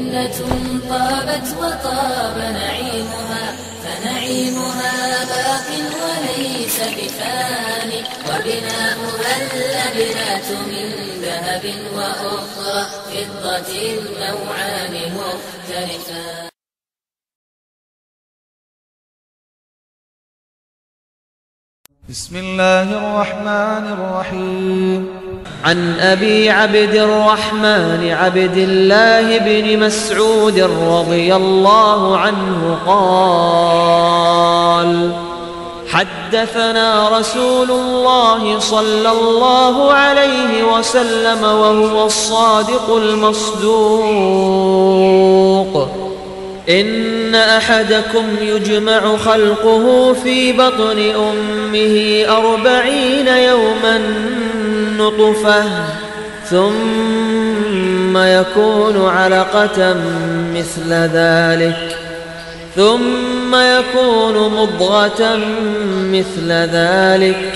جنة طابت وطاب نعيمها فنعيمها باق وليس بفاني. وبناؤها اللبنات من ذهب وأخرى فضة النوعان مختلفان بسم الله الرحمن الرحيم. عن أبي عبد الرحمن عبد الله بن مسعود رضي الله عنه قال حدثنا رسول الله صلى الله عليه وسلم وهو الصادق المصدوق. إن أحدكم يجمع خلقه في بطن أمه أربعين يوما نطفة ثم يكون علقة مثل ذلك ثم يكون مضغة مثل ذلك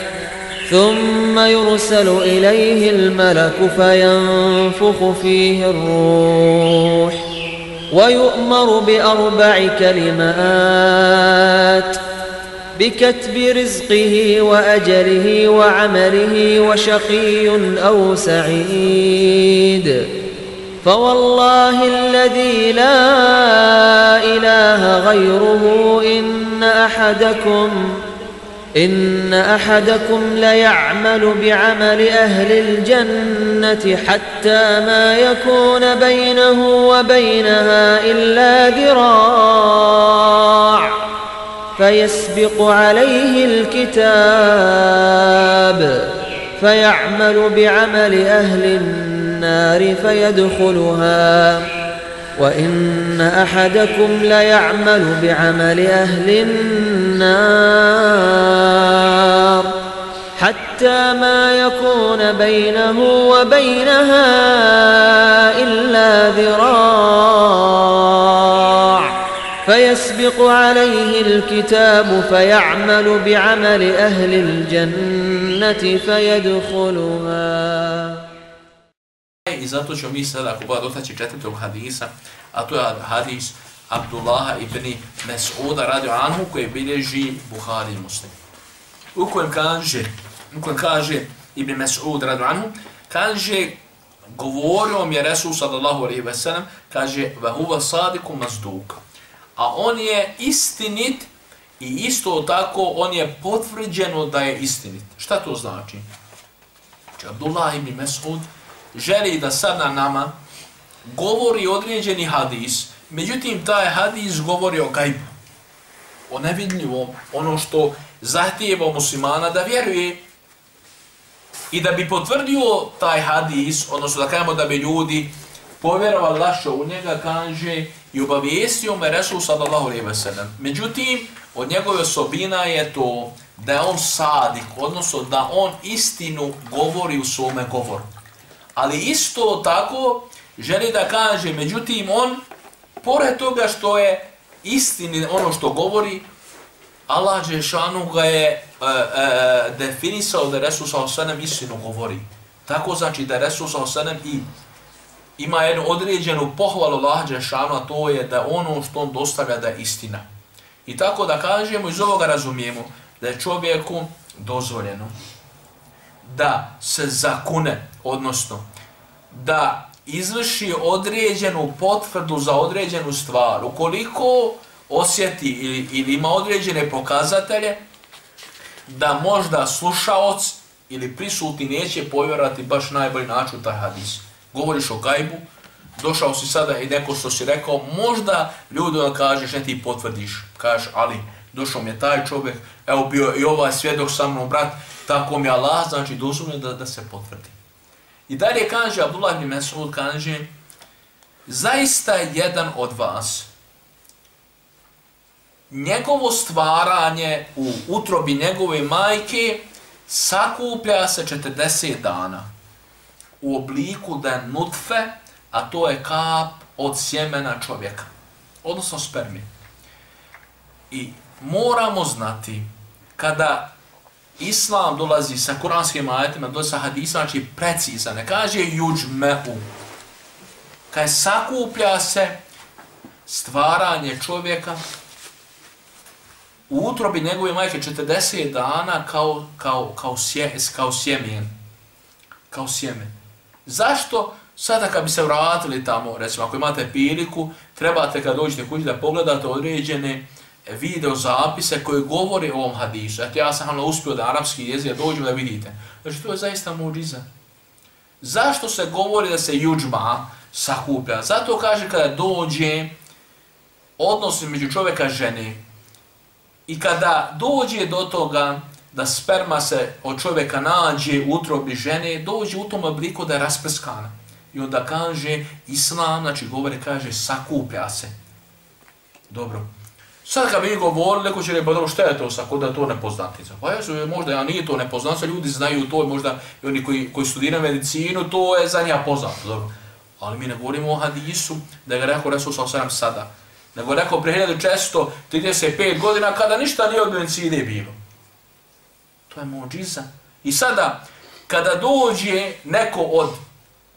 ثم يرسل إليه الملك فينفخ فيه الروح ويؤمر بأربع كلمات بكتب رزقه وأجله وعمله وشقي أو سعيد. فوالله الذي لا إله غيره إن أحدكم إن أحدكم ليعمل بعمل أهل الجنة حتى ما يكون بينه وبينها إلا ذراع. فيسبق عليه الكتاب فيعمل بعمل أهل النار فيدخلها. وإن أحدكم ليعمل بعمل أهل النار حتى ما يكون بينه وبينها إلا ذراع. فيسبق عليه الكتاب فيعمل بعمل أهل الجنة فيدخلها I zato ćemo mi sada, ako god dotaći četvrtog hadisa, a to je hadis Abdullaha ibn Mes'uda radio Anhu koji bilježi Buhari i Muslim. U kojem kaže, u kojem kaže Ibn Mes'ud radio Anhu, kaže, govorio mi je Resul sallallahu alaihi wa sallam, kaže, vahuva sadiku mazduk. A on je istinit i isto tako on je potvrđeno da je istinit. Šta to znači? Znači, Abdullah ibn Mes'ud želi da sad na nama govori određeni hadis, međutim taj hadis govori o gajbu, o nevidljivom, ono što zahtijeva muslimana da vjeruje i da bi potvrdio taj hadis, odnosno da kajemo da bi ljudi povjerovali lašo u njega, kaže i obavijestio me Resul sallallahu alaihi wa sallam. Međutim, od njegove osobina je to da je on sadik, odnosno da on istinu govori u svome govoru. Ali isto tako želi da kaže, međutim on, pored toga što je istini ono što govori, Allah Žešanu ga je e, e, definisao da Resul s.a.v. istinu govori. Tako znači da Resul sallallahu s.a.v. i ima jednu određenu pohvalu Allah Žešanu, a to je da ono što on dostavlja da je istina. I tako da kažemo, iz ovoga razumijemo, da je čovjeku dozvoljeno da se zakune, odnosno da izvrši određenu potvrdu za određenu stvar. Ukoliko osjeti ili, ili ima određene pokazatelje da možda slušaoc ili prisutni neće povjerati baš najbolji način taj hadis. Govoriš o gajbu, došao si sada i neko što si rekao, možda ljudi da kažeš, ne ti potvrdiš, kažeš, ali došao mi je taj čovjek, evo bio i ovaj svjedok sa mnom, brat, tako mi je Allah, znači dozumio da, da se potvrdi. I dalje kaže, Abdullah ibn Mesud kaže, zaista jedan od vas, njegovo stvaranje u utrobi njegove majke sakuplja se 40 dana u obliku da je nutfe, a to je kap od sjemena čovjeka, odnosno spermi. I moramo znati, kada Islam dolazi sa kuranskim ajetima, dolazi sa hadisa, znači precizan, ne kaže juđ me'u. Kaj sakuplja se stvaranje čovjeka u utrobi njegove majke 40 dana kao, kao, kao, sje, kao sjemen. Kao sjemen. Zašto? Sada kad bi se vratili tamo, recimo ako imate priliku, trebate kad dođete kući da pogledate određene video zapise koje govore o ovom hadisu. Eto ja sam ono uspio da arapski jezik dođem da vidite. Znači to je zaista muđiza. Zašto se govori da se juđma sakuplja? Zato kaže kada dođe odnos među čovjeka i žene i kada dođe do toga da sperma se od čovjeka nađe u utrobi žene, dođe u tom obliku da je rasprskana. I onda kaže, islam, znači govore, kaže, sakuplja se. Dobro. Sad kad bi mi govorili, neko će reći, pa dobro, šta je to sako da je to nepoznatica? Pa jesu, možda ja nije to nepoznatica, ljudi znaju to, možda i oni koji, koji studiraju medicinu, to je za nja poznato. Dobro. Ali mi ne govorimo o hadisu, da ga rekao Resul sa sada. Nego rekao pre 1635 godina kada ništa nije od medicine bilo. To je muđiza. I sada, kada dođe neko od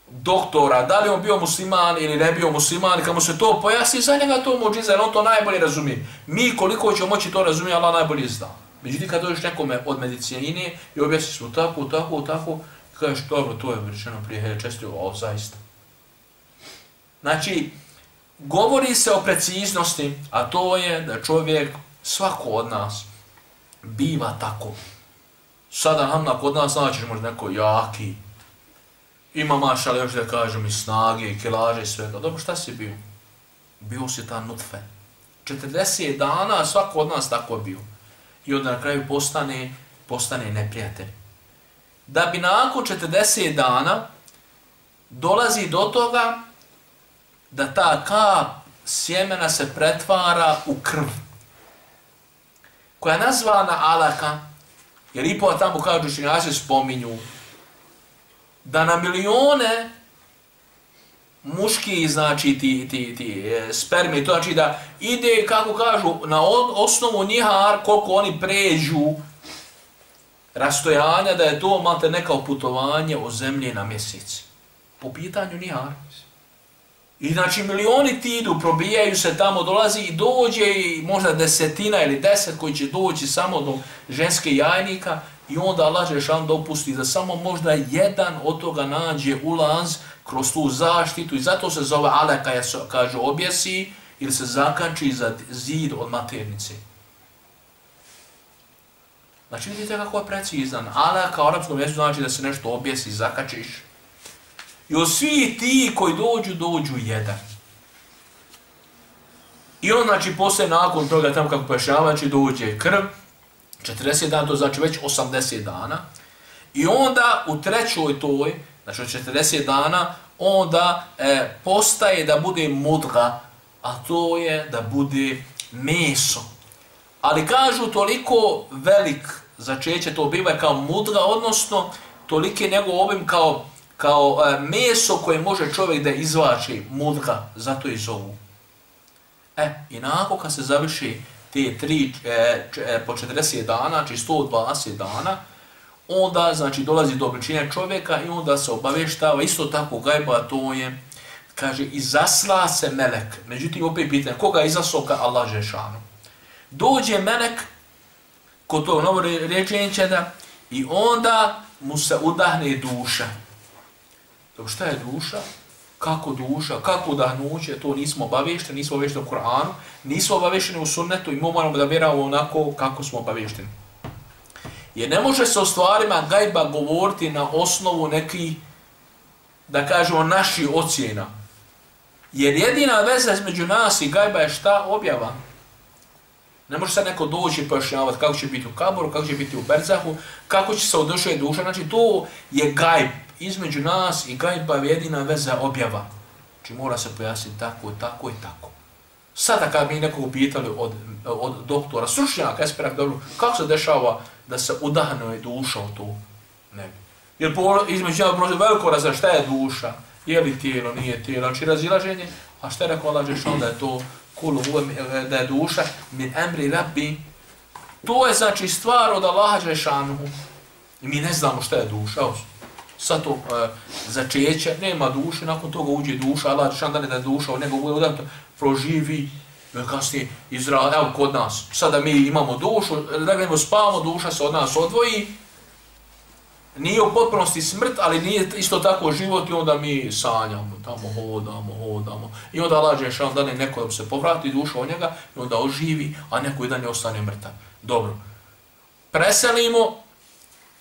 doktora, da li on bio musliman ili ne bio musliman, kad mu se to pojasni, za njega to muđiza, jer on to najbolje razumije. Mi koliko ćemo moći to razumije, Allah najbolje zna. Međutim, kad dođeš nekome od medicinine i objasniš mu tako, tako, tako, kažeš, dobro, to je rečeno prije čestio, o, zaista. Znači, govori se o preciznosti, a to je da čovjek, svako od nas, biva tako. Sada nam kod nas naćiš možda neko jaki, ima maš, ali još da kažem i snage, i kilaže i svega. Dobro, šta si bio? Bio si ta nutfe. 40 dana svako od nas tako bio. I onda na kraju postane, postane neprijatelj. Da bi nakon 40 dana dolazi do toga da ta kap sjemena se pretvara u krv. Koja je nazvana alaka, jer i po tamo kažu što spominju, da na milione muški, znači ti, ti, ti e, spermi, to znači da ide, kako kažu, na osnovu njihar, koliko oni pređu rastojanja, da je to malte neka putovanje o zemlji na mjesec. Po pitanju njihar. I znači milioni ti idu, probijaju se tamo, dolazi i dođe i možda desetina ili deset koji će doći samo do ženske jajnika I onda Allah Žešan dopusti da samo možda jedan od toga nađe ulaz kroz tu zaštitu i zato se zove Aleka, ja se kaže objesi ili se zakači za zid od maternice. Znači vidite kako je precizan. Aleka u arapskom jeziku znači da se nešto objesi, zakačiš. I od svi ti koji dođu, dođu jedan. I on znači posle nakon toga tamo kako pojašnjavajući znači, dođe krv, 40 dana, to znači već 80 dana. I onda u trećoj toj, znači 40 dana, onda e, postaje da bude mudra, a to je da bude meso. Ali kažu toliko velik začeće to biva kao mudra, odnosno tolike nego obim kao, kao e, meso koje može čovjek da izvači mudra, zato i zovu. E, i nakon kad se završi te tri, e, e, po 40 dana, znači 120 dana, onda znači dolazi do obličenja čovjeka i onda se obaveštava isto tako gajba, to je, kaže, izasla se melek. Međutim, opet pitanje, koga je izasoka Allah Žešanu? Dođe melek, kod tog novo da, i onda mu se udahne duša. Dobro, šta je duša? kako duša, kako udahnuće, to nismo obavešteni, nismo obavešteni u Koranu, nismo obavešteni u sunnetu i moramo da vjeramo onako kako smo obavešteni. Jer ne može se o stvarima gajba govoriti na osnovu neki, da kažemo, naši ocjena. Jer jedina veza između nas i gajba je šta objava. Ne može se neko doći i pojašnjavati kako će biti u Kaboru, kako će biti u Berzahu, kako će se održati duša. Znači, to je gajb između nas i gajba je jedina veza objava. Znači mora se pojasniti tako, tako i tako. Sada kad mi nekog pitali od, od doktora, stručnjaka, ja dobro, kako se dešava da se udahne duša u to? Ne. Jer po, ono, između njega prođe veliko razra, šta je duša? Je li tijelo, nije tijelo? Znači razilaženje, a šta je rekao Allah Žešan da je to kulu, e, da je duša min emri rabbi? To je znači stvar od Allaha Žešanu. I mi ne znamo šta je duša sad to e, začeće, nema duše, nakon toga uđe duša, Allah Đelešanu da ne da duša, od nego bude udato, proživi, e, kasnije izra, evo kod nas, sada mi imamo dušu, da gledamo spavamo, duša se od nas odvoji, nije u potpunosti smrt, ali nije isto tako život i onda mi sanjamo, tamo hodamo, hodamo. I onda lađe da ne neko se povrati duša od njega i onda oživi, a neko jedan ne ostane mrtav. Dobro. Preselimo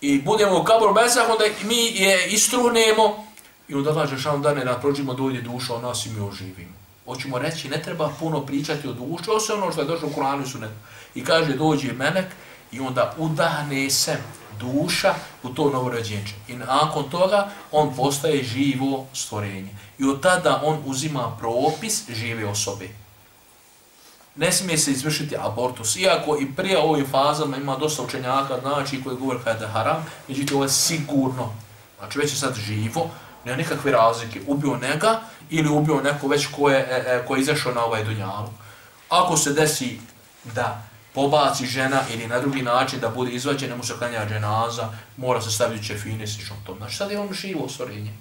i budemo u kabru bezah, onda mi je istruhnemo i onda lađe še dane da prođimo dođe duša o nas i mi oživimo. Hoćemo reći, ne treba puno pričati o duši, osim ono što je došlo u Kuranu i Sunetu. I kaže, dođe melek i onda udahne se duša u to novorođenče. I nakon toga on postaje živo stvorenje. I od tada on uzima propis žive osobe. Ne smije se izvršiti abortus. Iako i prije ovim fazama ima dosta učenjaka, znači koji govore kada je haram, međutim ovo je sigurno. Znači već je sad živo, nema nikakve razlike. Ubio njega ili ubio neko već ko je, e, e ko je izašao na ovaj dunjalu. Ako se desi da pobaci žena ili na drugi način da bude izvađena, mu se klanja dženaza, mora se staviti čefine i slično tom. Znači, sad je on živo stvorenje.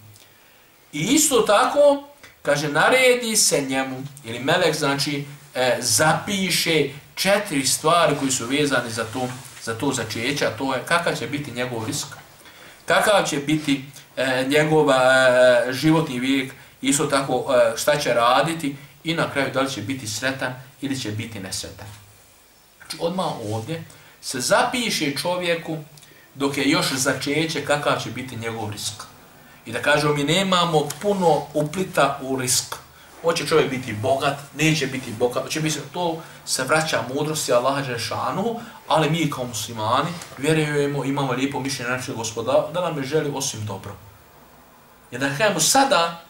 I isto tako, kaže, naredi se njemu, ili melek, znači, e, zapiše četiri stvari koji su vezane za to, za to začeće, a to je kakav će biti njegov risk, kakav će biti e, njegov e, životni vijek, isto tako e, šta će raditi i na kraju da li će biti sretan ili će biti nesretan. Znači odmah ovdje se zapiše čovjeku dok je još začeće kakav će biti njegov risk. I da kažemo mi nemamo puno uplita u risk. Hoće čovjek biti bogat, neće biti bogat, hoće biti to se vraća mudrosti Allaha Đešanu, ali mi kao muslimani vjerujemo, imamo lijepo mišljenje našeg gospoda, da nam je želi osim dobro. Jer da kajemo sada,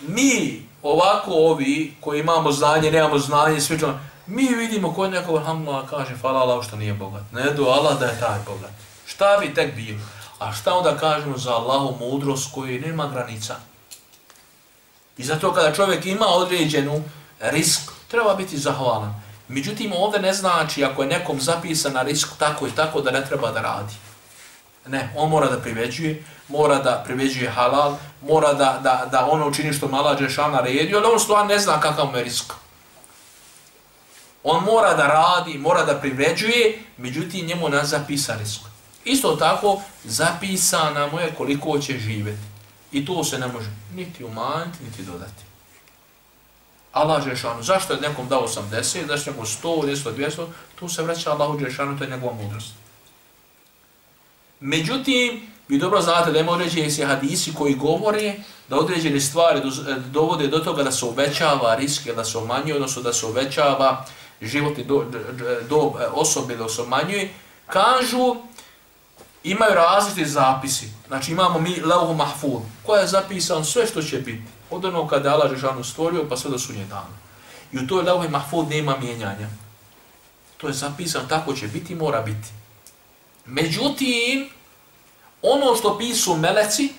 mi ovako ovi koji imamo znanje, nemamo znanje, sve čovjek, Mi vidimo ko neko alhamdulillah kaže hvala Allah što nije bogat. Ne do Allah da je taj bogat. Šta bi tek bio? A šta onda kažemo za Allahu mudrost koji nema granica? I zato kada čovjek ima određenu risk, treba biti zahvalan. Međutim, ovdje ne znači ako je nekom zapisan na risk tako i tako da ne treba da radi. Ne, on mora da priveđuje, mora da priveđuje halal, mora da, da, da ono učini što mala Đešana redio, ali on stvarno ne zna kakav mu je risk. On mora da radi, mora da privređuje, međutim njemu na zapisa risk. Isto tako, zapisana mu je koliko će živjeti. I to se ne može niti umanjiti, niti dodati. Allah Žešanu, zašto je nekom dao 80, zašto je nekom 100, 200, 200, tu se vraća Allahu Žešanu, to je njegova mudrost. Međutim, vi dobro znate da ima određeni se hadisi koji govore da određene stvari dovode do toga da se uvećava riske, da se umanjuje, odnosno da se uvećava životni do, do, do osobe da se umanjuje, kažu imaju različite zapisi. Znači imamo mi Leuhu Mahfud, koja je zapisan sve što će biti. Od onog kada je Allah Žešanu stvorio, pa sve do sunje dana. I u toj Leuhu Mahfud nema mijenjanja. To je zapisan, tako će biti, mora biti. Međutim, ono što pisu meleci,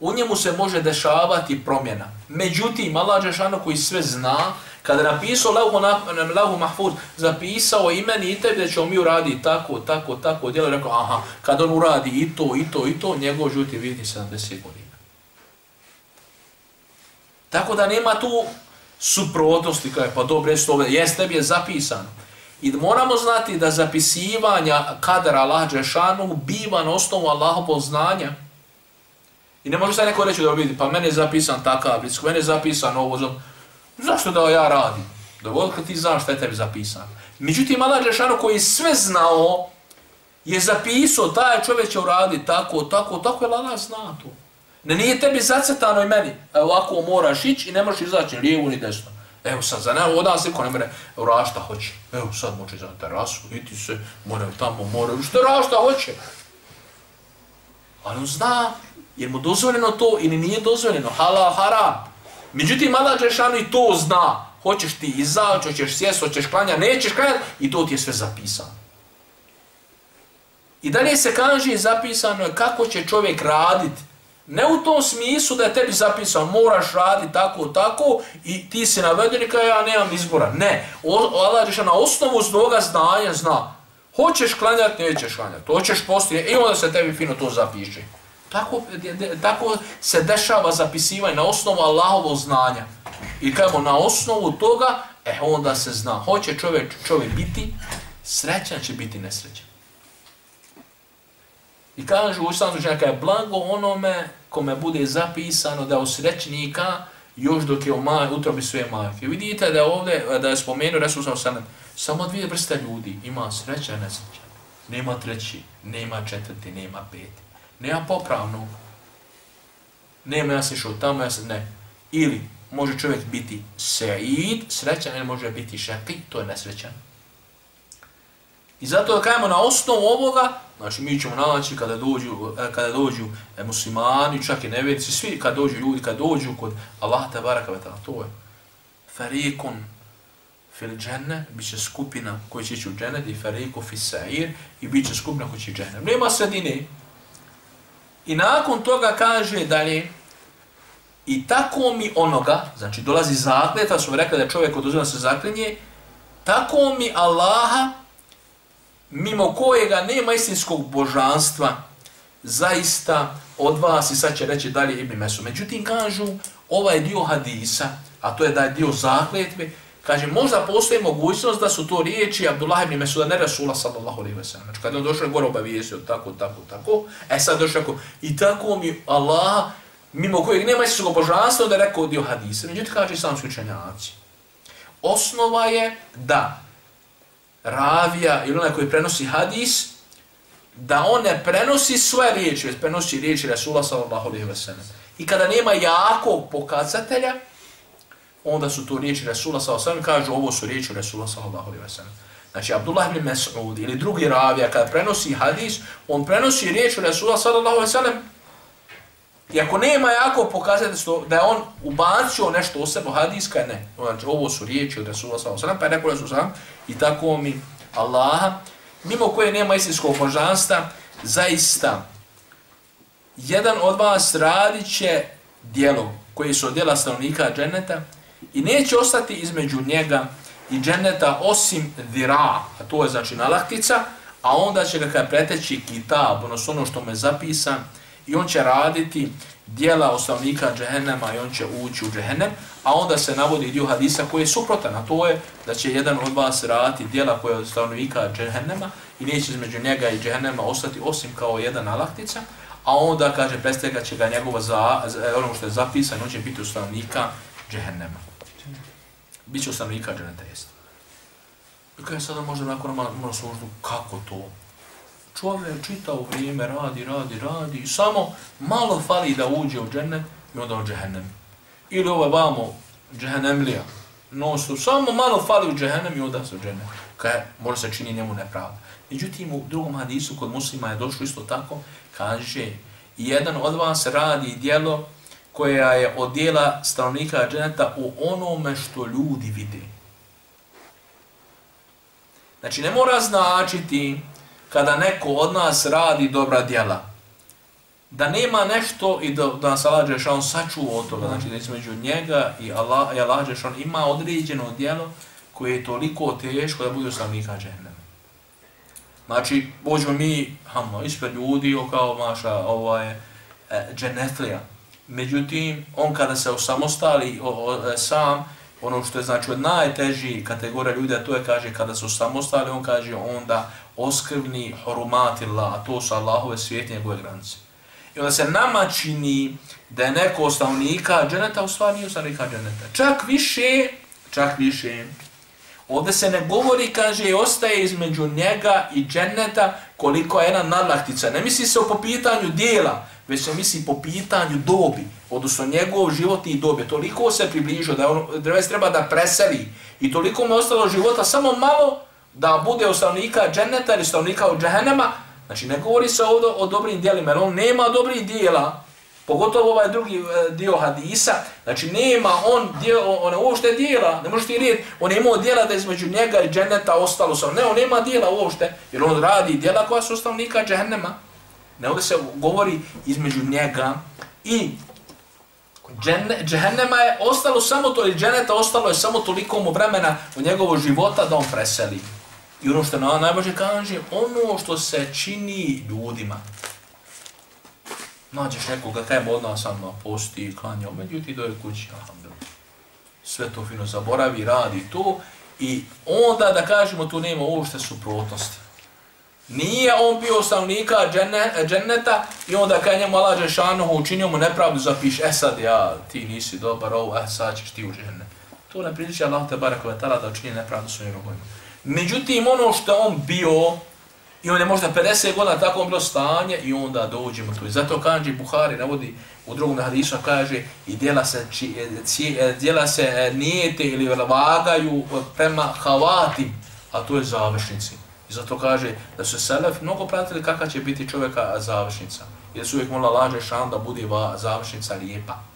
u njemu se može dešavati promjena. Međutim, Allah Žešanu koji sve zna, kada je napisao Lahu, na, Lahu Mahfuz, zapisao i meni i tebi da ćemo mi uraditi tako, tako, tako, djelo, rekao, aha, kad on uradi i to, i to, i to, njegov žuti vidi 70 godina. Tako da nema tu suprotnosti, kao je, pa dobro, jesu ovdje, jes tebi je zapisano. I moramo znati da zapisivanja kadara Allah Đešanu biva na osnovu Allahovog znanja. I ne može sad neko reći da vidi, pa meni je zapisan takav, meni je zapisan ovo, znam. Zašto da ja radim? Dovoljno kad ti znaš šta je tebi zapisano. Međutim, Allah Đešanu koji sve znao, je zapisao, taj čovjek će uraditi tako, tako, tako, jer Allah zna to. Ne nije tebi zacetano i meni. Evo, ovako moraš ići i ne možeš izaći ni lijevo ni desno. Evo sad, za nema odan se ko ne mene, evo rašta hoće. Evo sad može za terasu, iti se, more tamo, more, što rašta hoće. Ali on zna, jer mu dozvoljeno to ili nije dozvoljeno, halal, haram. Međutim, Allah Đešanu i to zna. Hoćeš ti izaći, hoćeš sjest, hoćeš klanja, nećeš klanjati i to ti je sve zapisano. I dalje se kaže zapisano je kako će čovjek raditi. Ne u tom smislu da je tebi zapisano, moraš raditi tako, tako i ti se naveden i kao ja nemam izbora. Ne, Allah Đešanu na osnovu svoga znanja zna. Hoćeš klanjati, nećeš klanjati. Hoćeš postiti, i onda se tebi fino to zapiše. Tako, tako se dešava zapisivanje na osnovu Allahovog znanja. I kajemo na osnovu toga, e onda se zna, hoće čovjek, čovjek biti srećan, će biti nesrećan. I kažu u islamsku čenjaka je blago onome kome bude zapisano da je osrećnika još dok je u maj, utrobi svoje majke. Vidite da ovdje, da je spomenu Resul sam sam, samo dvije vrste ljudi ima sreća i nesreća. Nema treći, nema četvrti, nema peti. Nema popravnog. Nema ja se išao tamo, ja sam ne. Ili može čovjek biti seid, srećan, ili može biti šaki, to je nesrećan. I zato da kajemo na osnovu ovoga, znači mi ćemo nalaći kada dođu, e, kada dođu e, muslimani, čak i nevjerici, svi kad dođu ljudi, kad dođu kod Allah te baraka vetala, to je farikun fil dženne, bit će skupina koji će ići u džennet i fariku fil sa'ir i bit će skupina koji će u džennet. Nema sredine. I nakon toga kaže dalje, i tako mi onoga, znači dolazi zakljeta, su rekli da čovjek oduzima se zaklinje, tako mi Allaha, mimo kojega nema istinskog božanstva, zaista od vas i sad će reći dalje Ibn Mesu. Međutim, kažu, ovaj dio hadisa, a to je da je dio zakljetve, kaže, možda postoji mogućnost da su to riječi Abdullah ibn Mesuda, ne Rasula sallallahu alaihi wa sallam. Znači, kada on došao gore obavijestio, tako, tako, tako, e sad došao ako, i tako mi Allah, mimo kojeg nema istinskog božanstva, da je rekao dio hadisa. Međutim, kaže islamski učenjaci, osnova je da ravija ili onaj koji prenosi hadis, da on ne prenosi svoje riječi, već prenosi riječi Rasula sallallahu alaihi wa sallam. I kada nema jakog pokazatelja, onda su to riječi Resula sallallahu alejhi ve sellem, kažu ovo su riječi Resula sallallahu. Znači, Abdullah ibn Mas'ud ili drugi ravija, kada prenosi hadis, on prenosi riječi Resula sallallahu alejhi ve sellem. I ako nema jako pokazati da je on ubacio nešto u sebe hadiska, ne. Znači, ovo su riječi od Resula s.a.v. Pa je rekao Resul s.a.v. I tako mi Allaha, mimo koje nema istinskog božanstva, zaista, jedan od vas radit će dijelo koje su od djela stanovnika dženeta i neće ostati između njega i dženeta osim dira, a to je znači nalaktica, a onda će ga kada preteći kitab, odnosno ono što mu je zapisan, i on će raditi dijela osnovnika džehennema i on će ući u džehennem, a onda se navodi dio hadisa koji je suprotan, a to je da će jedan od vas raditi dijela koje je osnovnika džehennema i neće između njega i džehennema ostati osim kao jedan alaktica, a onda kaže prestega će ga njegova za, za ono što je zapisano, on će biti osnovnika džehennema. Biće osnovnika dženeta jest. I kada sada možda nakon nama, nama služdu, kako to? čovjek čita u vrijeme, radi, radi, radi, i samo malo fali da uđe u džennet i onda u džehennem. Ili ovo je vamo džehennemlija, no su samo malo fali u džehennem i onda se u džennet. Kaj može se čini njemu nepravda. Međutim, u drugom hadisu kod muslima je došlo isto tako, kaže, jedan od vas radi dijelo koja je od dijela stanovnika dženeta u onome što ljudi vide. Znači, ne mora značiti kada neko od nas radi dobra djela, da nema nešto i da, da nas Allah Đešan sačuva od toga, znači da između njega i Allah, i Allah Đešan ima određeno djelo koje je toliko teško da bude stanovnika dženeta. Znači, pođemo mi, hamo, ispred ljudi, kao maša, ovaj, e, dženetlija. Međutim, on kada se osamostali o, o, e, sam, ono što je znači od najteži kategorija ljudi, to je, kaže, kada su samostali, on kaže, onda oskrvni horumati Allah, to su Allahove svijetnje njegove granice. I onda se nama čini da je neko ostavnika dženeta, u stvari nije ostavnika dženeta. Čak više, čak više, ovdje se ne govori, kaže, ostaje između njega i dženeta koliko je jedna nadlaktica. Ne misli se o po pitanju dijela, već se misli po pitanju dobi, odnosno njegov život i dobi. Toliko se približio da, on, treba da preseli i toliko mu ostalo života, samo malo, da bude ostavnika dženeta ili ostavnika od džehennema, znači ne govori se ovdje o dobrim dijelima, jer on nema dobrih dijela, pogotovo ovaj drugi e, dio hadisa, znači nema on dio, on uopšte dijela, ne možeš ti rijeti, on ima dijela da između njega i dženeta ostalo sam, ne, on nema dijela uopšte, jer on radi dijela koja su ostavnika džehennema, ne ovdje se govori između njega i Džene, džehennema je ostalo samo to, ili dženeta ostalo je samo toliko mu vremena u njegovo života da on preseli. I ono što nam najbolje kaže, ono što se čini ljudima. Nađeš nekoga, kaj od nas sam posti, klanja, međutim doje kući, alhamdulillah. Sve to fino zaboravi, radi to i onda da kažemo tu nema uopšte suprotnosti. Nije on bio stavnika dženneta i onda kad njemu Allah Žešanohu učinio mu nepravdu zapiš, e sad ja, ti nisi dobar, ovo, e sad ćeš ti u džennet. To ne priliči Allah te barak da učini nepravdu svojim robojima. Međutim, ono što on bio, i on je možda 50 godina tako bilo stanje, i onda dođemo tu. I zato kanđi Buhari, navodi u drugom hadisu, kaže i djela se, či, e, ci, e, djela se e, nijete ili vagaju prema havati, a to je završnici. I zato kaže da su Selef mnogo pratili kakva će biti čovjeka završnica. Jer su uvijek molila laže šan da bude završnica lijepa.